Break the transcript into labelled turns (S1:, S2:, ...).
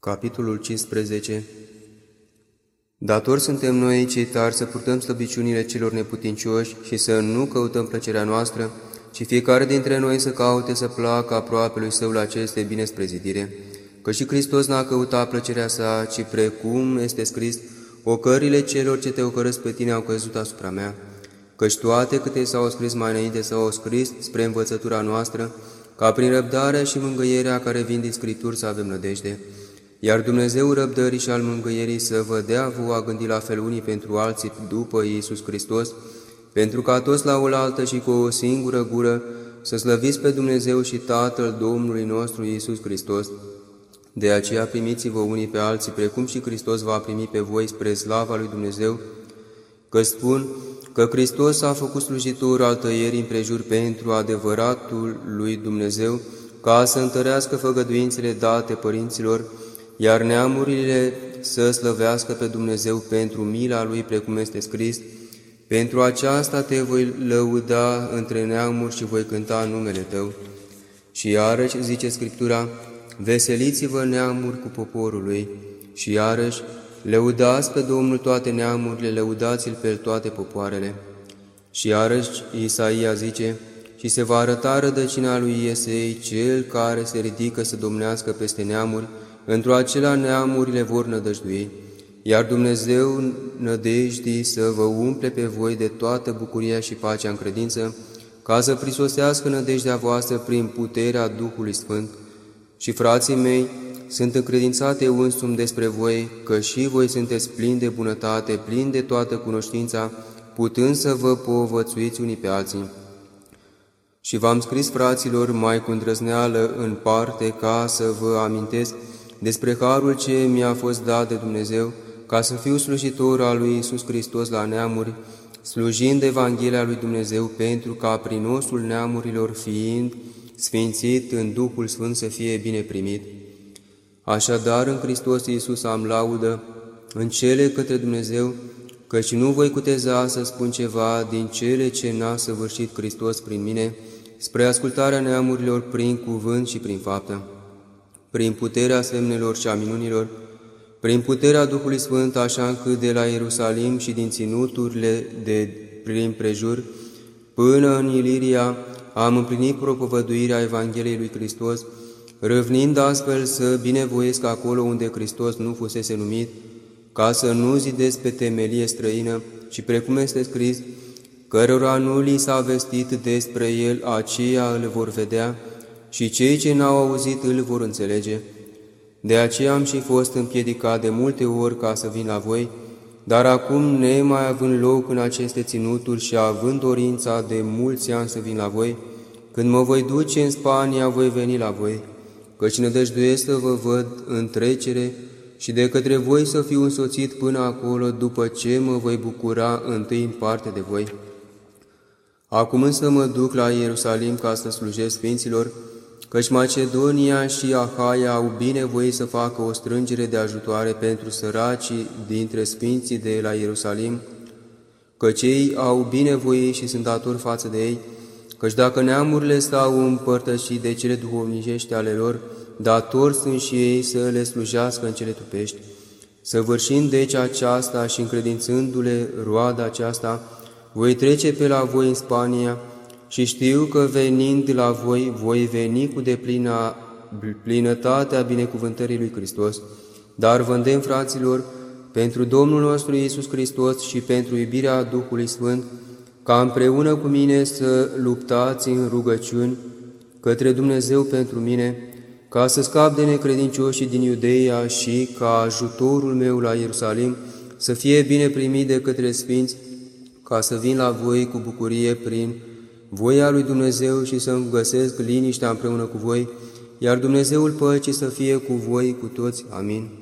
S1: Capitolul 15 Dator suntem noi, cei tari, să purtăm slăbiciunile celor neputincioși și să nu căutăm plăcerea noastră, ci fiecare dintre noi să caute să placă aproape lui său la aceste bine sprezidire. Că și Hristos n-a căutat plăcerea sa, ci precum este scris, ocările celor ce te ocărăsc pe tine au căzut asupra mea. Căci toate câte s-au scris mai înainte s-au scris spre învățătura noastră, ca prin răbdarea și mângâierea care vin din Scripturi să avem nădejde. Iar Dumnezeu răbdării și al mângâierii să vă dea vouă a gândi la fel unii pentru alții după Iisus Hristos, pentru ca toți la oaltă și cu o singură gură să slăviți pe Dumnezeu și Tatăl Domnului nostru Iisus Hristos. De aceea primiți-vă unii pe alții, precum și Hristos va primi pe voi spre slava lui Dumnezeu, că spun că Hristos a făcut slujitor al tăierii împrejur pentru adevăratul lui Dumnezeu, ca să întărească făgăduințele date părinților, iar neamurile să slăvească pe Dumnezeu pentru mila Lui, precum este scris, pentru aceasta te voi lăuda între neamuri și voi cânta numele Tău. Și iarăși zice Scriptura, veseliți-vă neamuri cu poporul Lui. Și iarăși, lăudați pe Domnul toate neamurile, lăudați-L pe toate popoarele. Și iarăși Isaia zice, și se va arăta rădăcina lui Iesei, cel care se ridică să domnească peste neamuri, într-o acela neamurile vor nădăjdui, iar Dumnezeu nădejdii să vă umple pe voi de toată bucuria și pacea în credință, ca să prisosească nădejdea voastră prin puterea Duhului Sfânt. Și frații mei, sunt încredințate însumi despre voi, că și voi sunteți plini de bunătate, plini de toată cunoștința, putând să vă povățuiți unii pe alții. Și v-am scris, fraților, mai cu îndrăzneală în parte, ca să vă amintesc despre harul ce mi-a fost dat de Dumnezeu, ca să fiu slujitor al lui Isus Hristos la neamuri, slujind Evanghelia lui Dumnezeu, pentru ca prin osul neamurilor fiind sfințit în Duhul Sfânt să fie bine primit. Așadar, în Hristos Iisus am laudă în cele către Dumnezeu, căci nu voi cuteza să spun ceva din cele ce n-a săvârșit Hristos prin mine, spre ascultarea neamurilor prin cuvânt și prin faptă prin puterea semnelor și a minunilor, prin puterea Duhului Sfânt, așa încât de la Ierusalim și din ținuturile de prin prejur, până în Iliria, am împlinit propovăduirea Evangheliei lui Hristos, râvnind astfel să binevoiesc acolo unde Hristos nu fusese numit, ca să nu zidesc pe temelie străină, și precum este scris, cărora nu li s-a vestit despre el, aceia îl vor vedea, și cei ce n-au auzit îl vor înțelege. De aceea am și fost împiedicat de multe ori ca să vin la voi, dar acum, nemai având loc în aceste ținuturi și având dorința de mulți ani să vin la voi, când mă voi duce în Spania, voi veni la voi, căci nădăjduiesc să vă văd în trecere și de către voi să fiu însoțit până acolo, după ce mă voi bucura întâi în parte de voi. Acum însă mă duc la Ierusalim ca să slujesc Sfinților, căci Macedonia și Ahaia au binevoie să facă o strângere de ajutoare pentru săracii dintre sfinții de la Ierusalim, căci ei au binevoie și sunt datori față de ei, căci dacă neamurile stau împărtășit de cele duhovnicești ale lor, datori sunt și ei să le slujească în cele tupești. Săvârșind deci aceasta și încredințându-le roada aceasta, voi trece pe la voi în Spania, și știu că venind la voi, voi veni cu deplina plinătatea binecuvântării lui Hristos, dar vă îndemn, fraților, pentru Domnul nostru Iisus Hristos și pentru iubirea Duhului Sfânt, ca împreună cu mine să luptați în rugăciuni către Dumnezeu pentru mine, ca să scap de necredincioșii din Iudeia și ca ajutorul meu la Ierusalim să fie bine primit de către Sfinți, ca să vin la voi cu bucurie prin voia lui Dumnezeu și să-mi găsesc liniștea împreună cu voi, iar Dumnezeul păcii să fie cu voi cu toți. Amin.